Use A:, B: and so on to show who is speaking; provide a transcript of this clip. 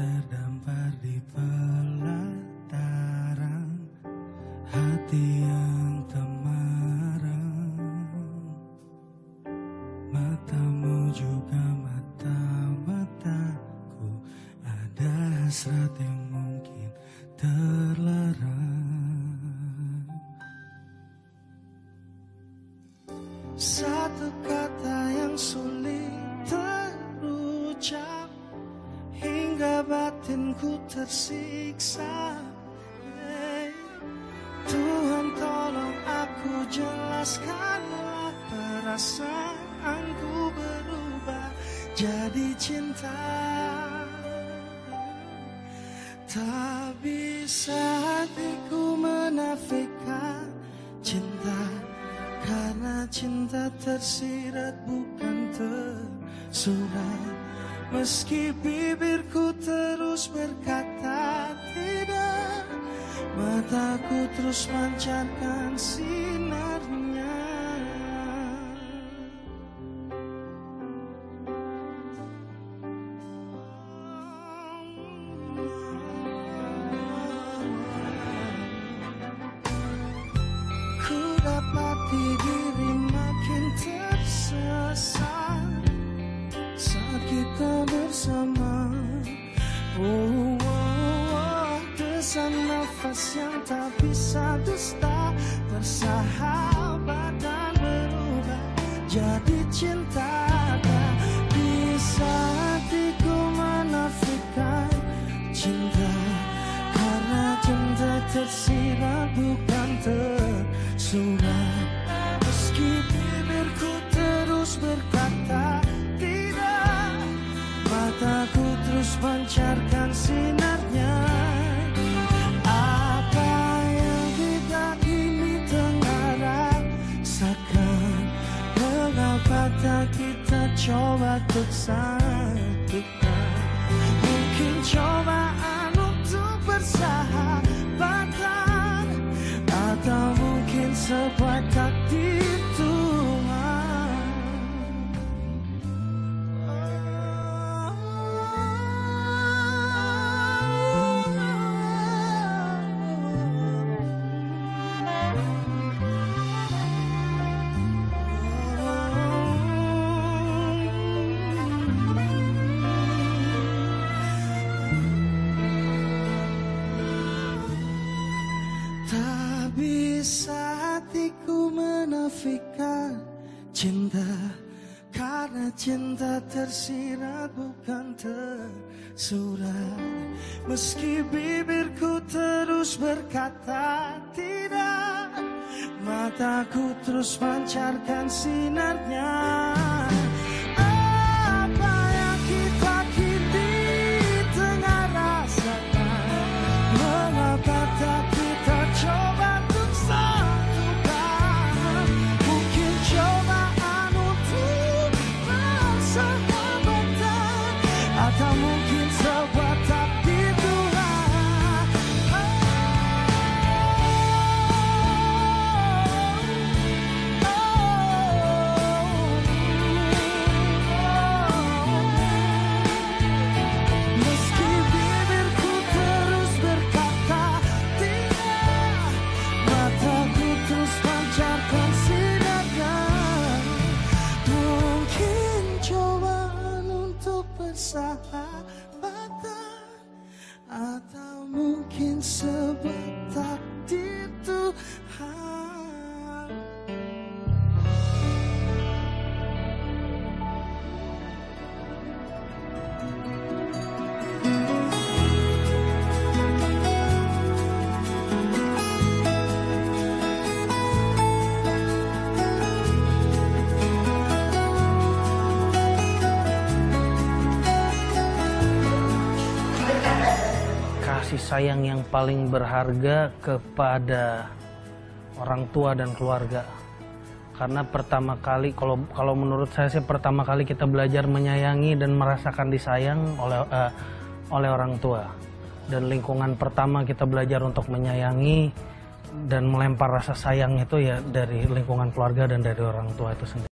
A: terdampar di pelataran hati yang temarang Matamu juga mata-mataku Ada hasrat yang mungkin terlarang batinku tersiksa. Hey, Tuhan tolong aku jelaskanlah Perasaanku berubah jadi cinta. Tak bisa hatiku menafikan cinta Karena cinta tersirat bukan tersurat Meski bibirku terus berkata tidak Mataku terus mancarkan sinarnya yang tak bisa dusta bersahabat dan berubah. Jadi cinta. Tak bisa hatiku menafikan cinta. Karena cinta tersirat bukan tersurat. Meski bibirku terus berkata tidak Mataku terus pancarkan untuk satukan Mungkin cobaan untuk bersahabatan Atau mungkin sebuah menafikan cinta. Karena cinta tersirat bukan tersurat. Meski bibirku terus berkata tidak Mataku terus pancarkan sinarnya bersahabatan Atau mungkin sebuah
B: sayang yang paling berharga kepada orang tua dan keluarga. Karena pertama kali kalau kalau menurut saya sih pertama kali kita belajar menyayangi dan merasakan disayang oleh eh, oleh orang tua. Dan lingkungan pertama kita belajar untuk menyayangi dan melempar rasa sayang itu ya dari lingkungan keluarga dan dari orang tua itu sendiri.